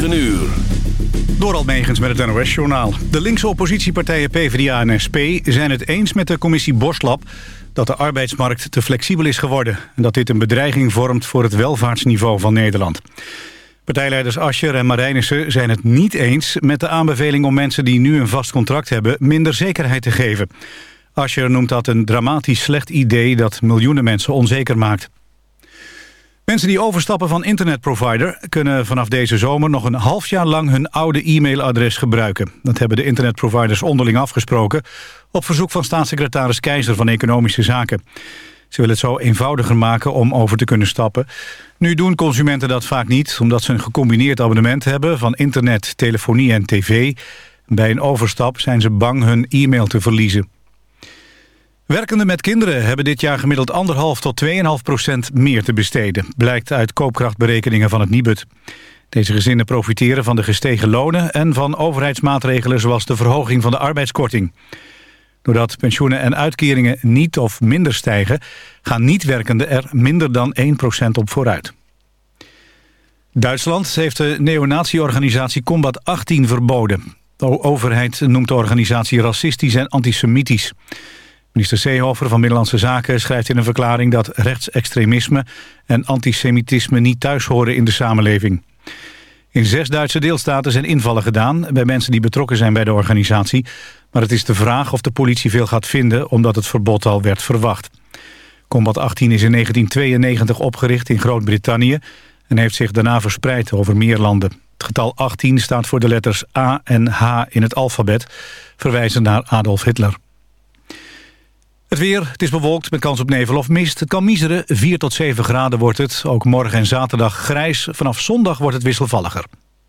9 uur. Door met het NOS-journaal. De linkse oppositiepartijen PvdA en SP zijn het eens met de commissie Boslab... dat de arbeidsmarkt te flexibel is geworden... en dat dit een bedreiging vormt voor het welvaartsniveau van Nederland. Partijleiders Ascher en Marijnissen zijn het niet eens met de aanbeveling... om mensen die nu een vast contract hebben minder zekerheid te geven. Ascher noemt dat een dramatisch slecht idee dat miljoenen mensen onzeker maakt. Mensen die overstappen van internetprovider... kunnen vanaf deze zomer nog een half jaar lang hun oude e-mailadres gebruiken. Dat hebben de internetproviders onderling afgesproken... op verzoek van staatssecretaris Keizer van Economische Zaken. Ze willen het zo eenvoudiger maken om over te kunnen stappen. Nu doen consumenten dat vaak niet... omdat ze een gecombineerd abonnement hebben van internet, telefonie en tv. Bij een overstap zijn ze bang hun e-mail te verliezen. Werkenden met kinderen hebben dit jaar gemiddeld 1,5 tot 2,5 procent meer te besteden. Blijkt uit koopkrachtberekeningen van het Nibud. Deze gezinnen profiteren van de gestegen lonen en van overheidsmaatregelen zoals de verhoging van de arbeidskorting. Doordat pensioenen en uitkeringen niet of minder stijgen, gaan niet-werkenden er minder dan 1 procent op vooruit. Duitsland heeft de neonatieorganisatie Combat 18 verboden. De overheid noemt de organisatie racistisch en antisemitisch. Minister Seehofer van Middellandse Zaken schrijft in een verklaring... dat rechtsextremisme en antisemitisme niet thuis horen in de samenleving. In zes Duitse deelstaten zijn invallen gedaan... bij mensen die betrokken zijn bij de organisatie. Maar het is de vraag of de politie veel gaat vinden... omdat het verbod al werd verwacht. Combat 18 is in 1992 opgericht in Groot-Brittannië... en heeft zich daarna verspreid over meer landen. Het getal 18 staat voor de letters A en H in het alfabet... verwijzend naar Adolf Hitler. Het weer, het is bewolkt met kans op nevel of mist. Het kan miseren, 4 tot 7 graden wordt het. Ook morgen en zaterdag grijs. Vanaf zondag wordt het wisselvalliger.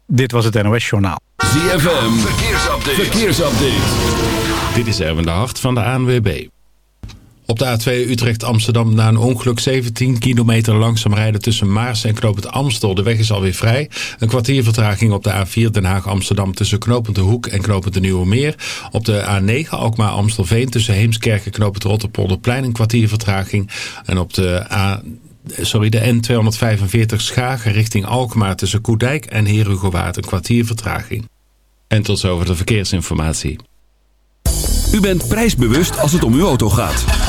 Dit was het NOS Journaal. ZFM, verkeersupdate. verkeersupdate. Dit is Erwin de Hart van de ANWB. Op de A2 Utrecht-Amsterdam na een ongeluk 17 kilometer langzaam rijden tussen Maars en Knopend Amstel. De weg is alweer vrij. Een kwartier vertraging op de A4 Den Haag-Amsterdam tussen Knopend de Hoek en Knopend de Nieuwe Meer. Op de A9 Alkmaar-Amstelveen tussen Heemskerk en Knopend Rotterpolderplein een kwartier vertraging. En op de A sorry, de N245 Schagen richting Alkmaar tussen Koedijk en Herugowaard een kwartier vertraging. En tot zover de verkeersinformatie. U bent prijsbewust als het om uw auto gaat.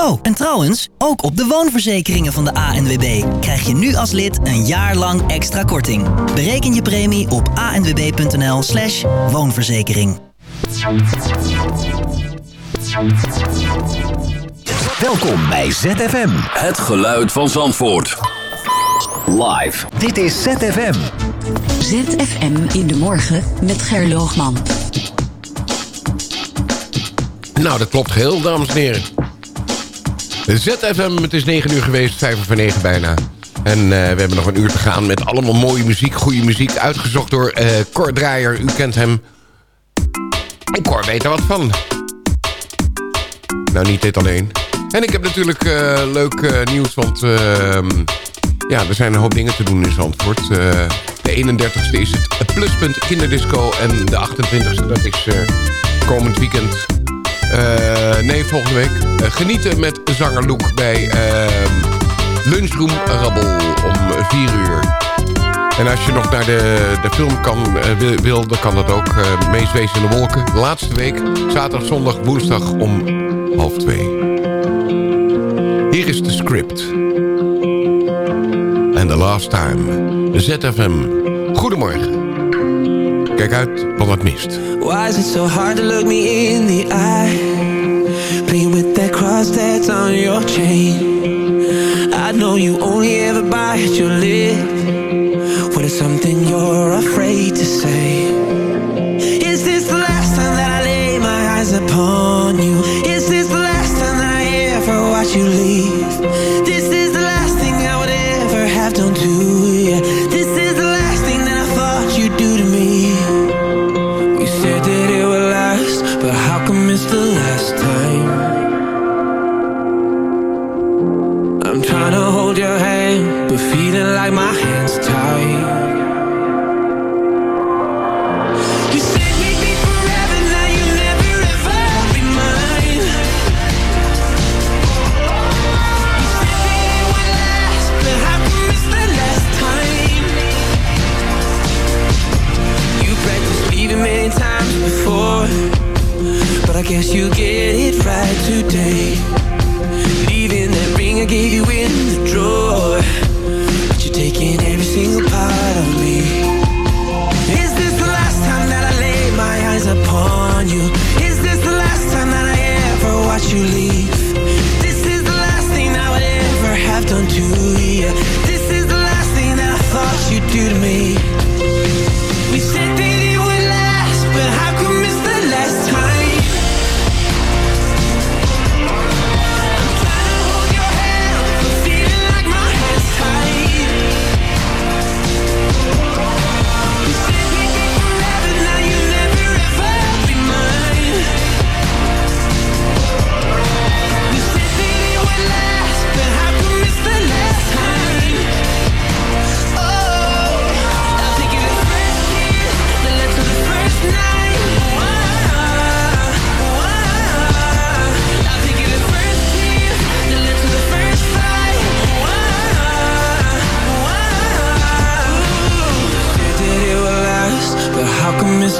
Oh, en trouwens, ook op de woonverzekeringen van de ANWB krijg je nu als lid een jaar lang extra korting. Bereken je premie op anwb.nl slash woonverzekering. Welkom bij ZFM. Het geluid van Zandvoort. Live. Dit is ZFM. ZFM in de morgen met Gerloogman. Nou, dat klopt heel, dames en heren. ZFM, het is 9 uur geweest, 5 voor 9 bijna. En uh, we hebben nog een uur te gaan met allemaal mooie muziek, goede muziek. Uitgezocht door uh, Cor Draaier, u kent hem. En Cor weet er wat van. Nou, niet dit alleen. En ik heb natuurlijk uh, leuk nieuws, want ehm, ja, er zijn een hoop dingen te doen in Zandvoort. de 31ste is het pluspunt kinderdisco en de 28ste, dat is komend weekend nee, volgende week. Uh, genieten met zanger Loek bij uh, Lunchroom Rabbel om 4 uur. En als je nog naar de, de film kan, uh, wil, dan kan dat ook. Uh, Mees Wees in de Wolken. Laatste week. Zaterdag, zondag, woensdag om half twee. Hier is de script. And the last time. ZFM. Goedemorgen. Kijk uit, van wat mist. Why is it so hard to look me in the eye? Playing with that cross that's on your chain. I know you only ever bite your lip. What is something you're afraid to say? Is this the last time that I lay my eyes upon you? Is this the last time that I ever watch you leave?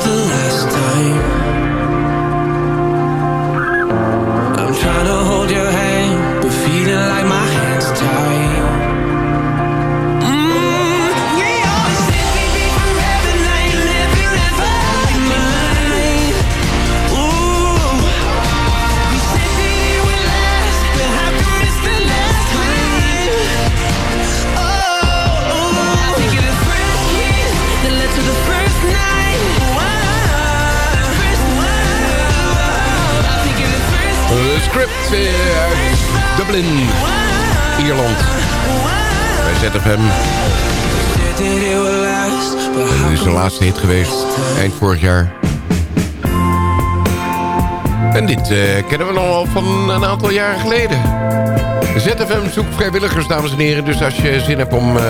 The last geweest, eind vorig jaar. En dit eh, kennen we nog van een aantal jaren geleden. ZFM zoekt vrijwilligers, dames en heren. Dus als je zin hebt om eh,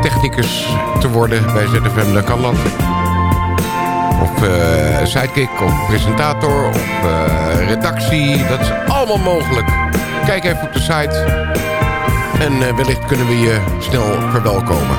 technicus te worden bij ZFM, dan kan dat. Of eh, sidekick, of presentator, of redactie. Dat is allemaal mogelijk. Kijk even op de site. En wellicht kunnen we je snel verwelkomen.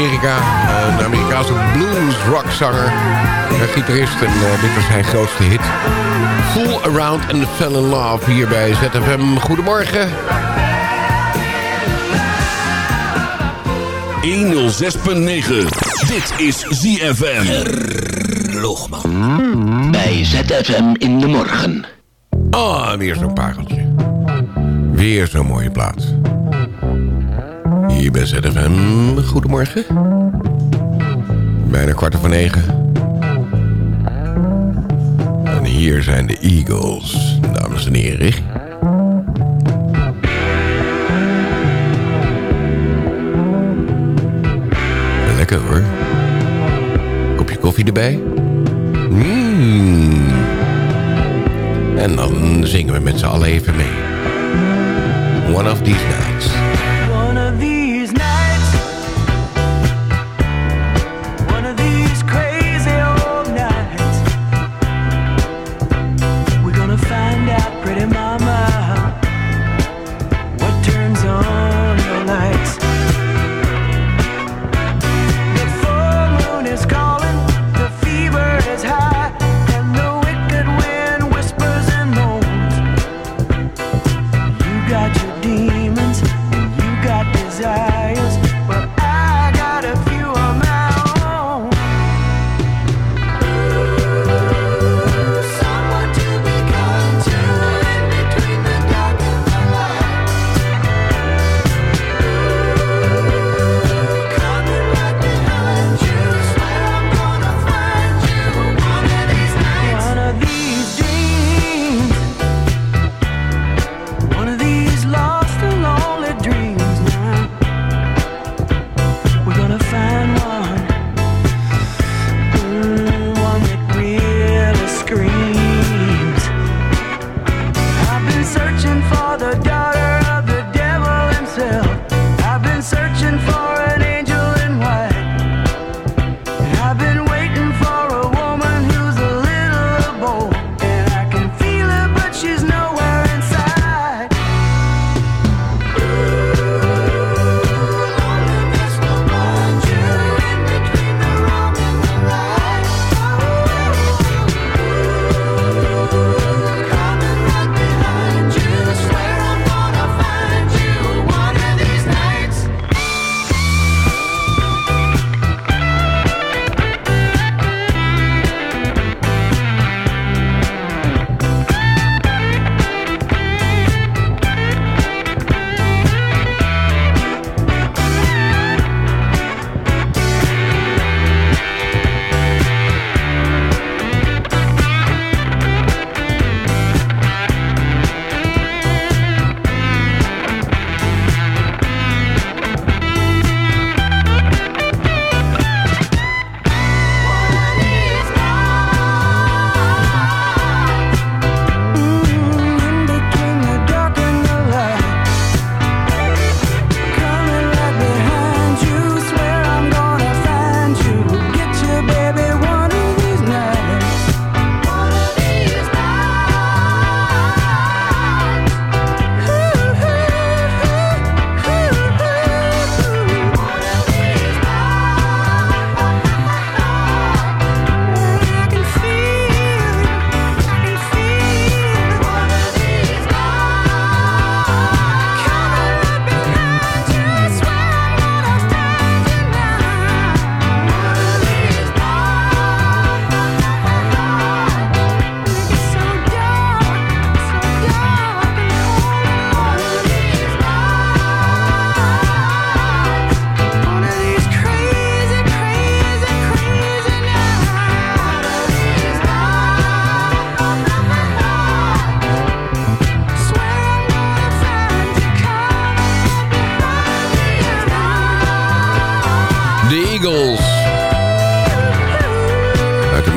Amerika. Een Amerikaanse blues rockzanger. Een gitarist en uh, dit was zijn grootste hit. Fool Around and Fell in Love hier bij ZFM. Goedemorgen. 106.9. Dit is ZFM. Logman. Bij ZFM in de morgen. Ah, weer zo'n pareltje. Weer zo'n mooie plaats. Hier bij ZFM. Goedemorgen. Bijna kwart over negen. En hier zijn de Eagles, dames en heren. Lekker hoor. Kopje koffie erbij. Mmm. En dan zingen we met z'n allen even mee. One of these nights.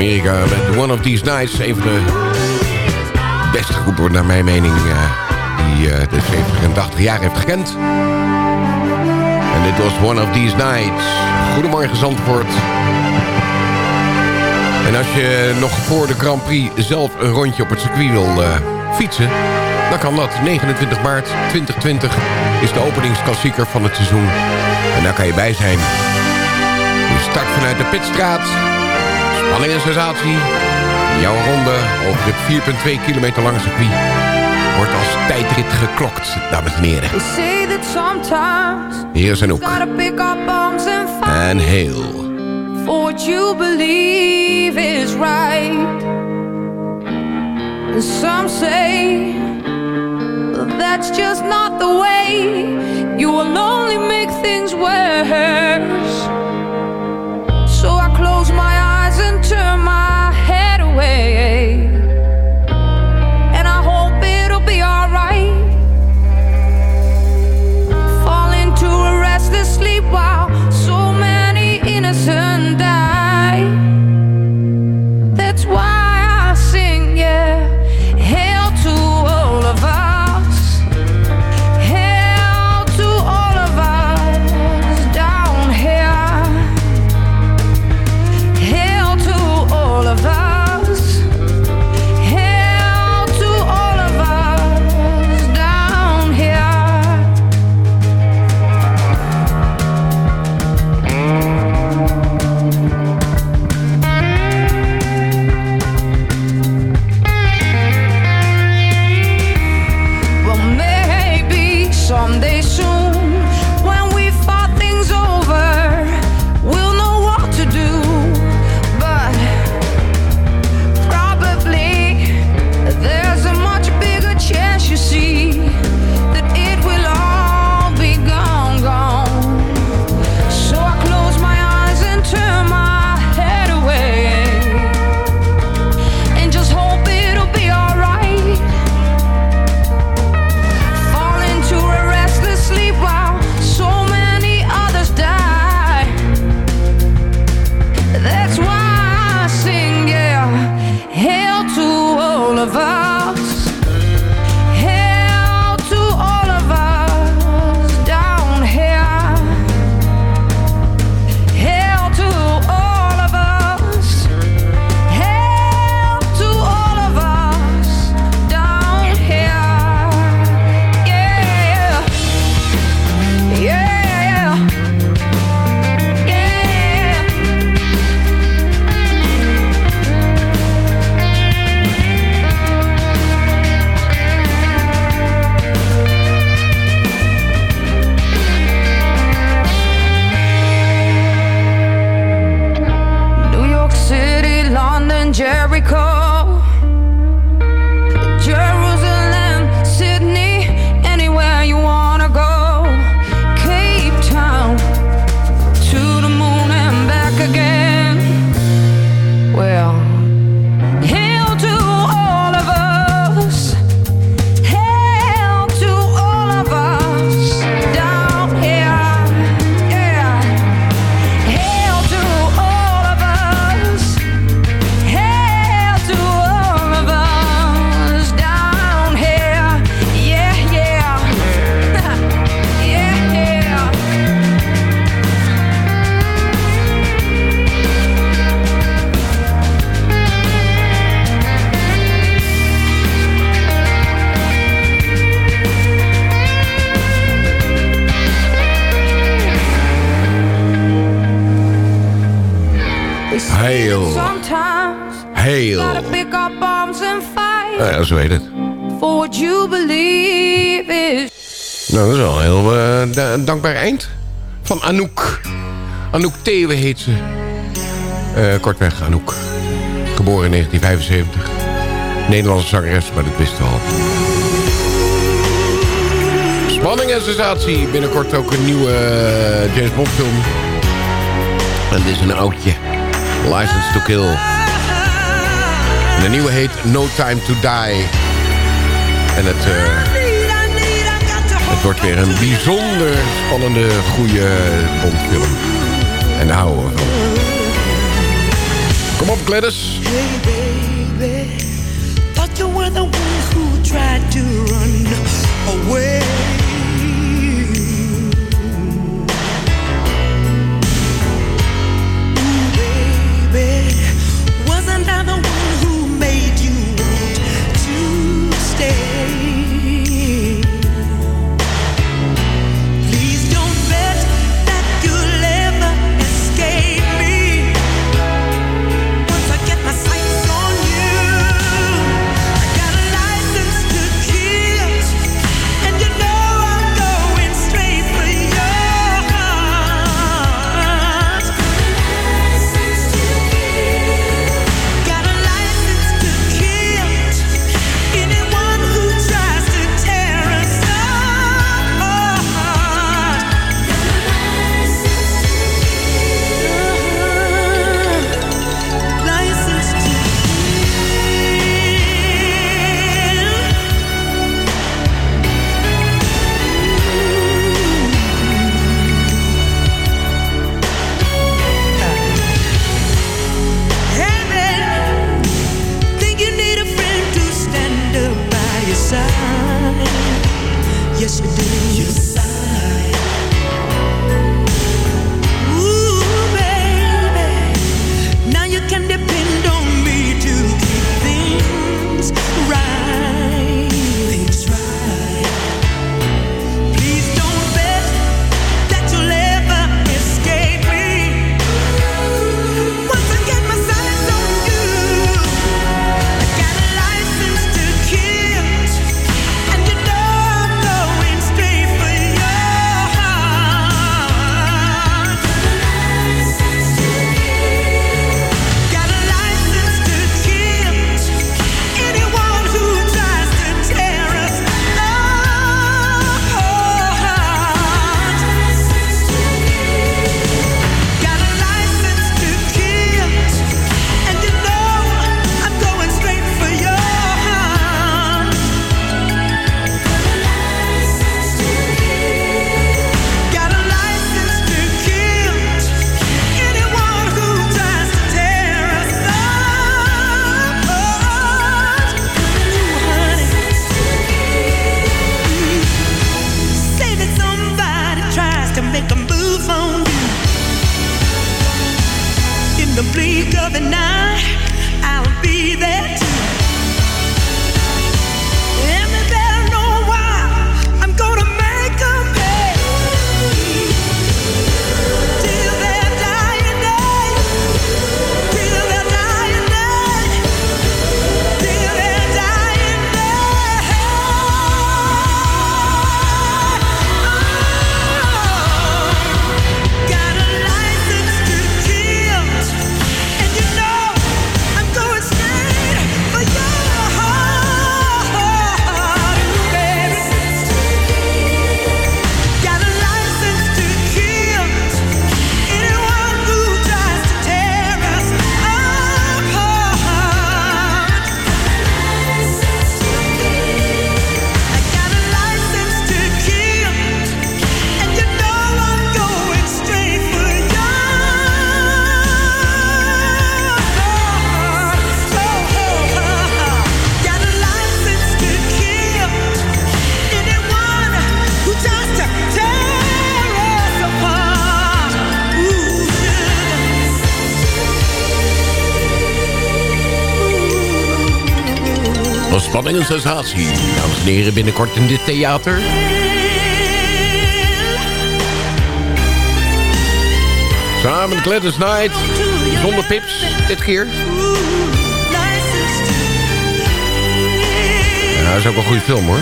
Met One of These Nights. Een van de beste groepen, naar mijn mening, eh, die eh, de 70 en 80 jaar heeft gekend. En dit was One of These Nights. Goedemorgen Zandvoort. En als je nog voor de Grand Prix zelf een rondje op het circuit wil eh, fietsen... dan kan dat. 29 maart 2020 is de openingsklassieker van het seizoen. En daar kan je bij zijn. Je start vanuit de pitstraat... Alleen een sensatie. Jouw ronde over het 4,2 kilometer lange circuit wordt als tijdrit geklokt, dames en heren. Hier zijn ook. En heel. For what you believe is right. And some say that's just not the way. You will only make things worse. Eind van Anouk. Anouk Thewe heet ze. Uh, kortweg Anouk. Geboren in 1975. Nederlandse zangeres, maar de wist al. Spanning en sensatie. Binnenkort ook een nieuwe eh, James Bond film. En dit is een oudje. License to Kill. De nieuwe heet No Time to Die. En het... Eh, het wordt weer een bijzonder spannende, goede Bondfilm. En daar houden. Kom op, Gladys. You who tried to run away. Sensatie. Dames en heren, binnenkort in dit theater. Samen Gladys Knight. Zonder pips, dit keer. Ja, dat is ook een goede film, hoor.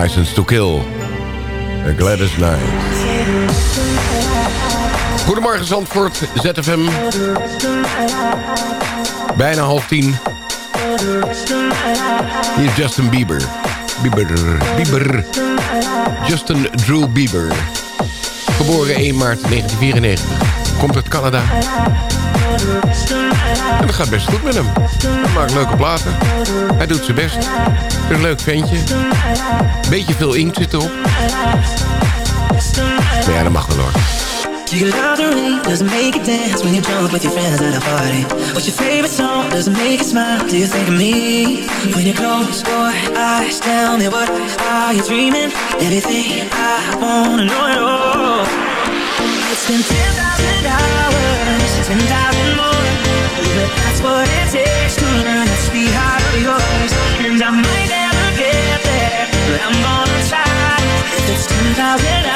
License to Kill. Gladys Knight. Goedemorgen Zandvoort, ZFM. Bijna half tien. Hier is Justin Bieber. Bieber, Bieber. Justin Drew Bieber. Geboren 1 maart 1994. Komt uit Canada. En het gaat best goed met hem. Hij maakt leuke platen. Hij doet zijn best. Een leuk ventje. Beetje veel inkt zit erop. Maar ja, dat mag wel. You love the rain? Does it make you dance when you jump with your friends at a party? What's your favorite song? Does it make you smile? Do you think of me? When you close your eyes, tell me what are you dreaming? Everything I wanna know it all. It's been 10,000 hours, 10,000 more. But that's what it takes to learn that sweetheart of yours. And I might never get there, but I'm gonna try. It's 10,000 hours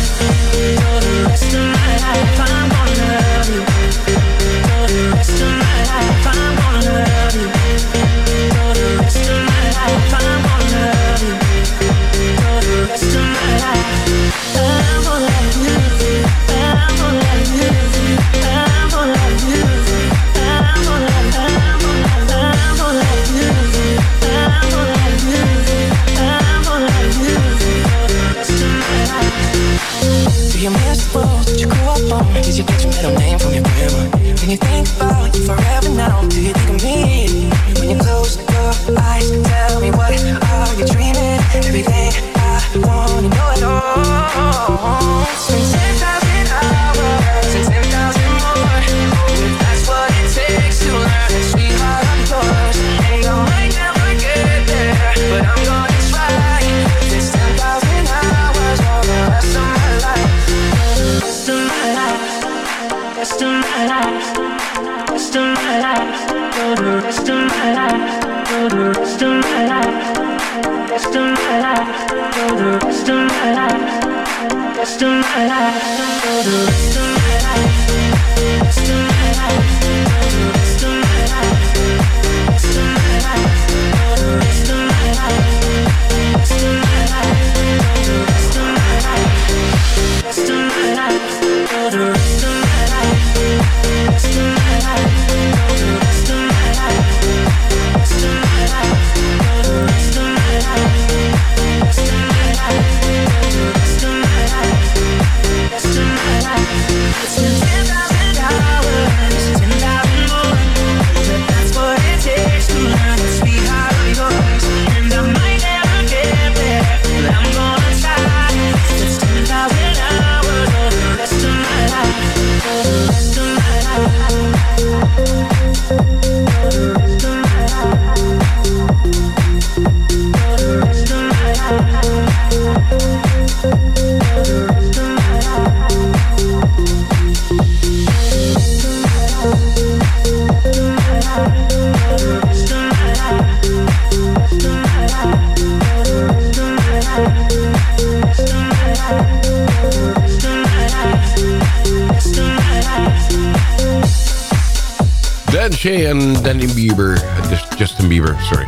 Shay en Danny Bieber. Dus Justin Bieber, sorry.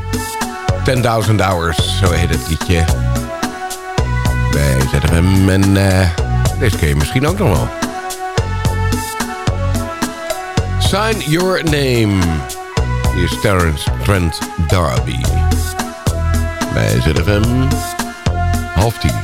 10.000 Hours, zo heet het liedje. Bij ZFM en eh, deze ken je misschien ook nog wel. Sign Your Name. Hier is Terrence Trent D'Arby. Bij ZFM. Half tien.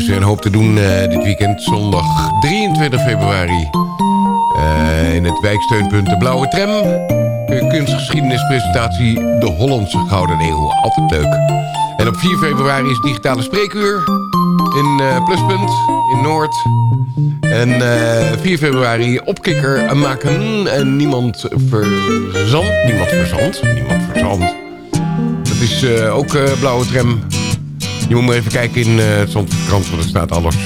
is er een hoop te doen eh, dit weekend. Zondag 23 februari. Eh, in het wijksteunpunt De Blauwe Tram. Kunstgeschiedenispresentatie De Hollandse Gouden Eeuw. Altijd leuk. En op 4 februari is Digitale Spreekuur. In eh, Pluspunt. In Noord. En 4 februari opkikker maken. En niemand verzand. Niemand verzand. Niemand verzand. Dat is ook Blauwe Tram je moet maar even kijken in uh, het krant want er staat alles.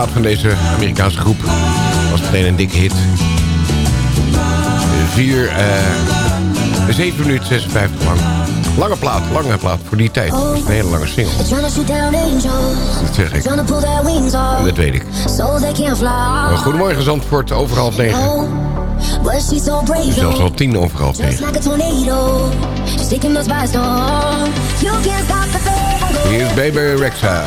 plaat van deze Amerikaanse groep. Was meteen een dikke hit. 4, uh, 7 minuten 56 lang. Lange plaat, lange plaat voor die tijd. Dat was een hele lange single. Dat zeg ik. Dat weet ik. Goedemorgen Zandvoort, over half 9. Zelfs al tien over half negen. Hier is Baby Rexha.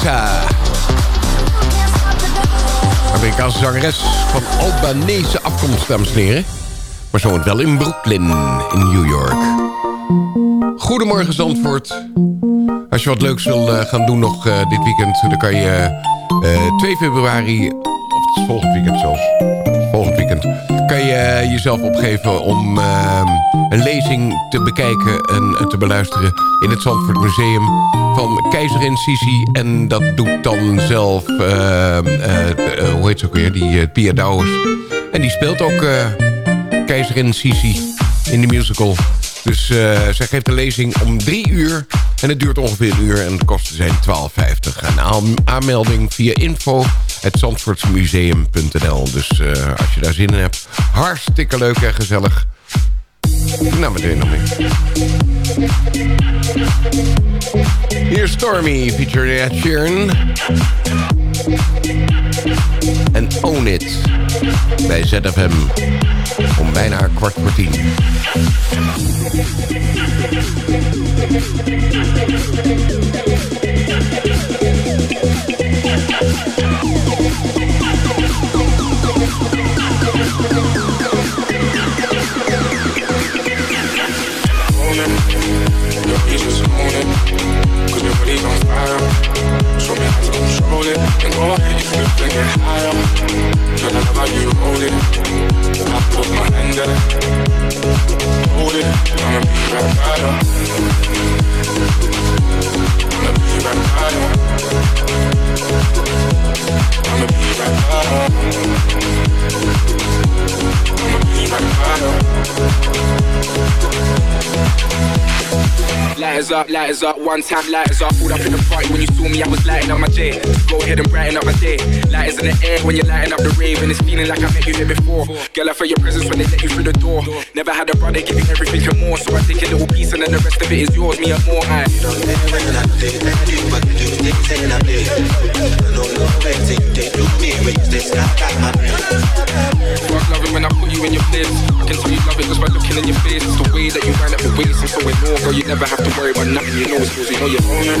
Baby Rexa. Amerikaanse zangeres van Albanese afkomst, dames en heren. Maar zo wel in Brooklyn, in New York. Goedemorgen Zandvoort. Als je wat leuks wil eh, gaan doen nog eh, dit weekend... dan kan je eh, 2 februari, of het volgend weekend zelfs... weekend... kan je eh, jezelf opgeven om eh, een lezing te bekijken en te beluisteren... in het Zandvoort Museum van Keizerin Sisi. En dat doet dan zelf, eh, eh, eh, hoe heet ze weer, die eh, Pia Douwers. En die speelt ook eh, Keizerin Sisi in de musical. Dus eh, zij geeft een lezing om drie uur. En het duurt ongeveer een uur en de kosten zijn 12,50. Een aan- aanmelding via info zandvoortsmuseum.nl. Dus eh, als je daar zin in hebt, hartstikke leuk en gezellig. Nou, meteen nog mee. Hier Stormy, featuring Ed Sheeran. En Own It bij ZFM. Om bijna kwart voor tien. Hold it. I'ma be right by you. Lighters up, lighters up, one time lighters up. Pulled up in the party when you saw me, I was lighting up my day. Go ahead and brighten up my day. Lighters in the air when you're lighting up the rave, and it's feeling like I met you here before. Girl, I felt your presence when they let you through the door. Never had a brother give you everything and more, so I take a little piece and then the rest of it is yours, me and more. I Fuck loving when I put you in your place. I can tell you love it just by looking in your face. It's the way that you wind up your waist. I'm so in awe, girl. You never have to worry about nothing. You know it's. You know you're own it.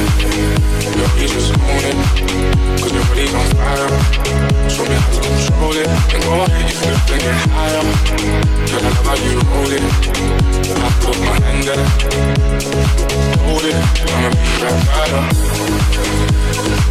You just own. Cause your body's on fire. Show me how to control it. And go ahead, you flip and higher. Girl, I love how you hold it. I put my hand there. Hold it. I'ma be right by you.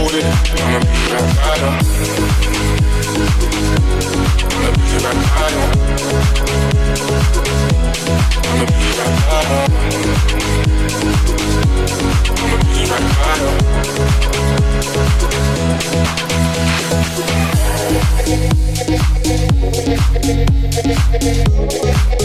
Hold it, I'ma be right by. I'ma be right by. I'ma be right by. I'ma be right by Allemaal.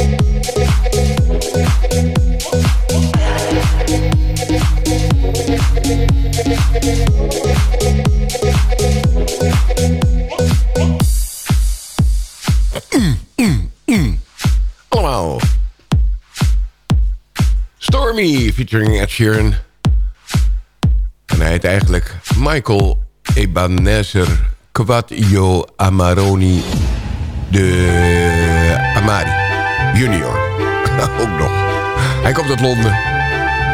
Featuring Ed Sheeran. En hij heet eigenlijk Michael Ebenezer Quattio Amaroni de Amari Junior. Ook nog. Hij komt uit Londen.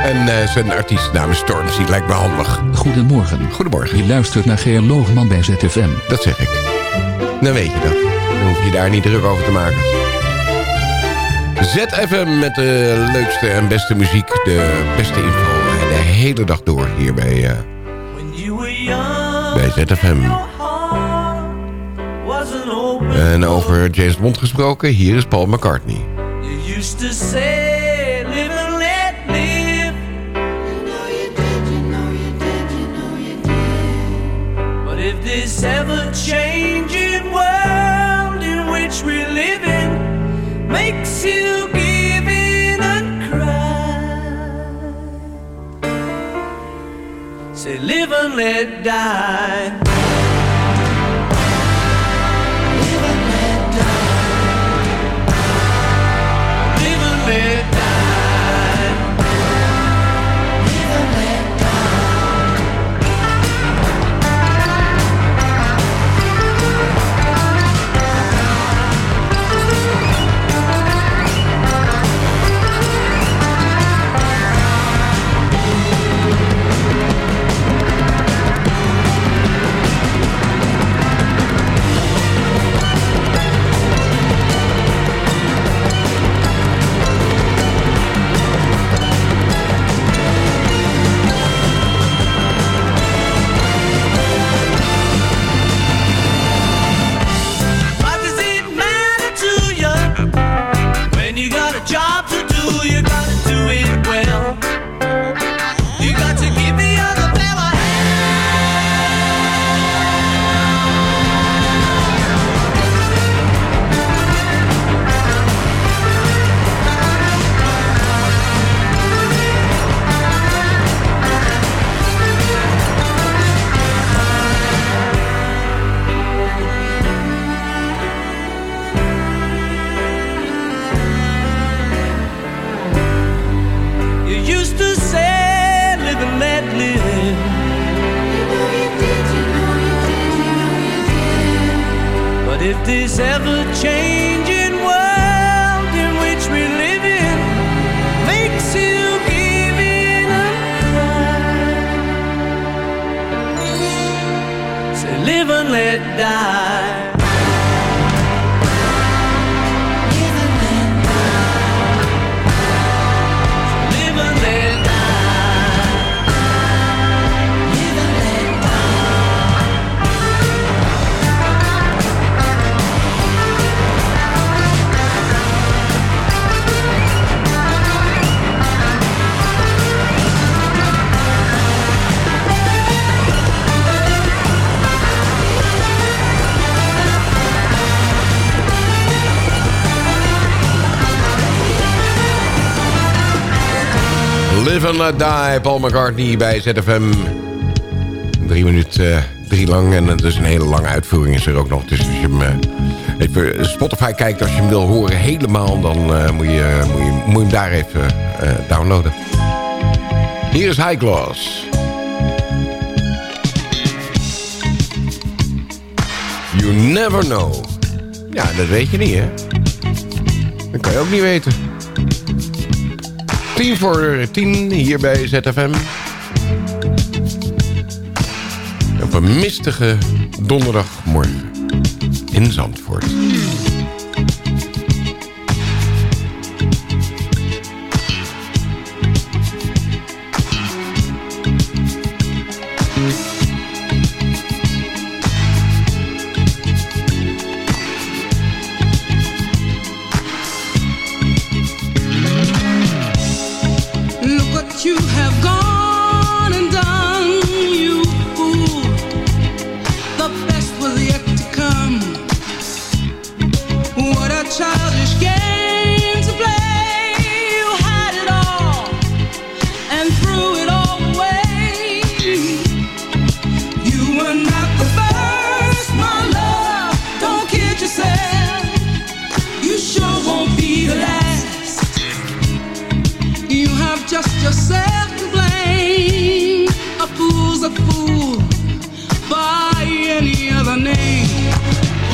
En eh, zijn artiestnaam is Stormzy. Lijkt me handig. Goedemorgen. Goedemorgen. Je luistert naar Geer Loogman bij ZFM. Dat zeg ik. Dan weet je dat. Dan hoef je daar niet druk over te maken. ZFM met de leukste en beste muziek. De beste info. De hele dag door hier bij, eh, bij ZFM. En over James Bond gesproken, hier is Paul McCartney. You used to say, live and let live. You know you did, you know you did, you know you did. But if this ever-changing makes you give in and cry, say live and let die. And Let Die, Paul McCartney bij ZFM. Drie minuten, drie lang. En dus een hele lange uitvoering is er ook nog. Dus als je hem eh, even Spotify kijkt, als je hem wil horen helemaal... dan eh, moet, je, moet, je, moet hem daar even eh, downloaden. Hier is High Gloss. You never know. Ja, dat weet je niet, hè? Dat kan je ook niet weten. 10 voor 10 hier bij ZFM. Op een mistige donderdagmorgen in Zandvoort.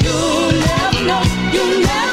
You'll never know. You'll never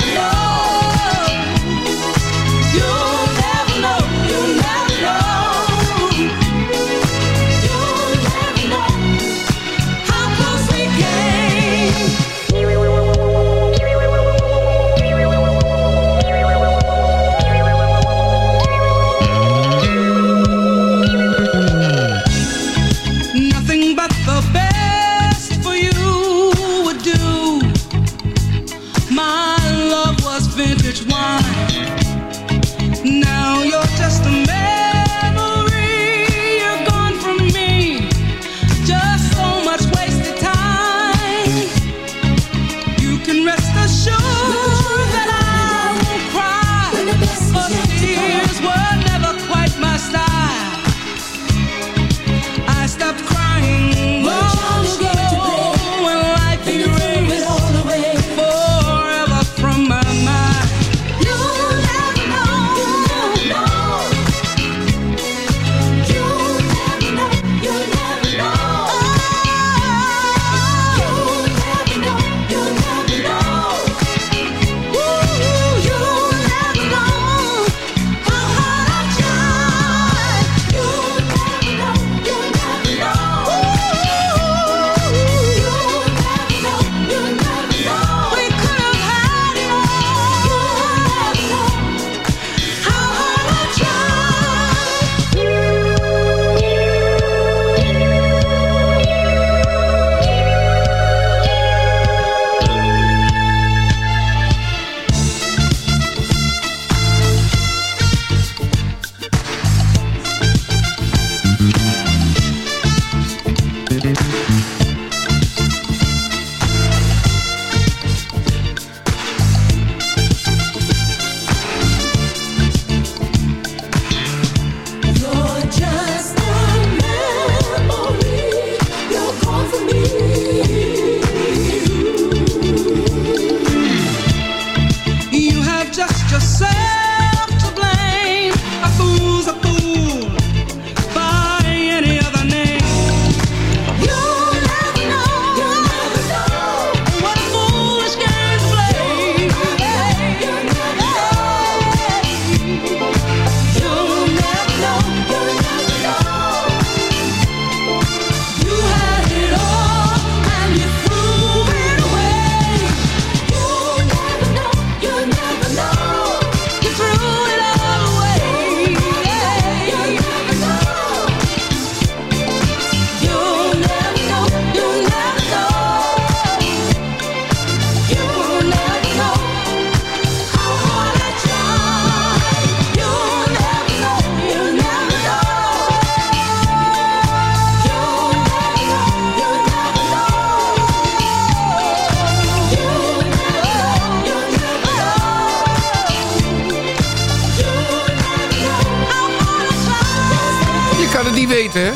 weten?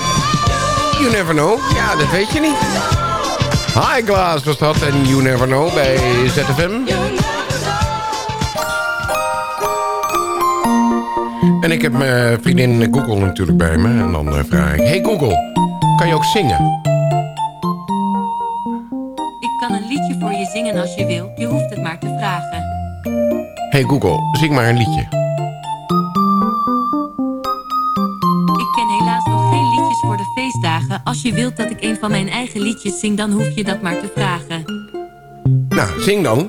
You never know. Ja, dat weet je niet. High Glass was dat en You Never Know bij ZFM. En ik heb mijn vriendin Google natuurlijk bij me. En dan eh, vraag ik... Hey Google, kan je ook zingen? Ik kan een liedje voor je zingen als je wil. Je hoeft het maar te vragen. Hey Google, zing maar een liedje. Als je wilt dat ik een van mijn eigen liedjes zing, dan hoef je dat maar te vragen. Nou, zing dan.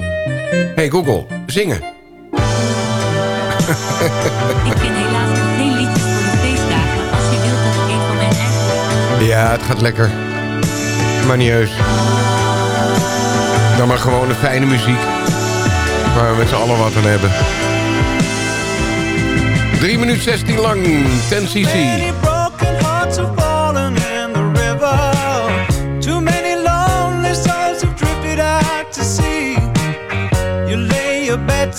Hey Google, zingen. Ik ken helaas nog geen liedjes voor de feestdagen. Als je wilt dat ik een van mijn eigen... Ja, het gaat lekker. Maar niet heus. Dan maar gewoon een fijne muziek. Waar we met z'n allen wat aan hebben. 3 minuten 16 lang, 10cc. broken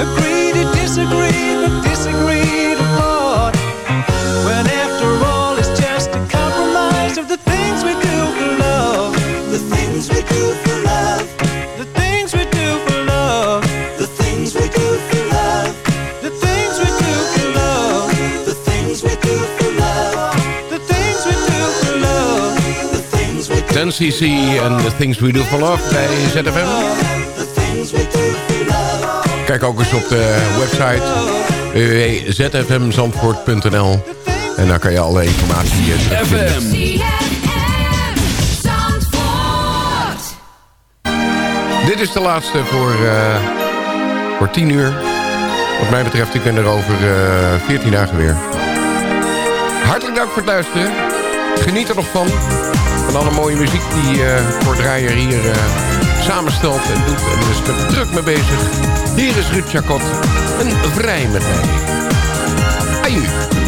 Agree to disagree, but disagree to part. When after all, it's just a compromise of the things we do for love. The things we do for love. The things we do for love. The things we do for love. The things we do for love. The things we do for love. The things we do for love. The things we do 10cc en The Things We Do For Love bij ZFM. Kijk ook eens op de website www.zfmzandvoort.nl En daar kan je alle informatie eh, terugvinden. Dit is de laatste voor, eh, voor 10 uur. Wat mij betreft, ik ben er over eh 14 dagen weer. Hartelijk dank voor het luisteren. Geniet er nog van. Van alle mooie muziek die eh voor Draaier hier eh, samenstelt en doet. En er is er druk mee bezig. Hier is Ruud Chacot. En vrij met mij. Aju.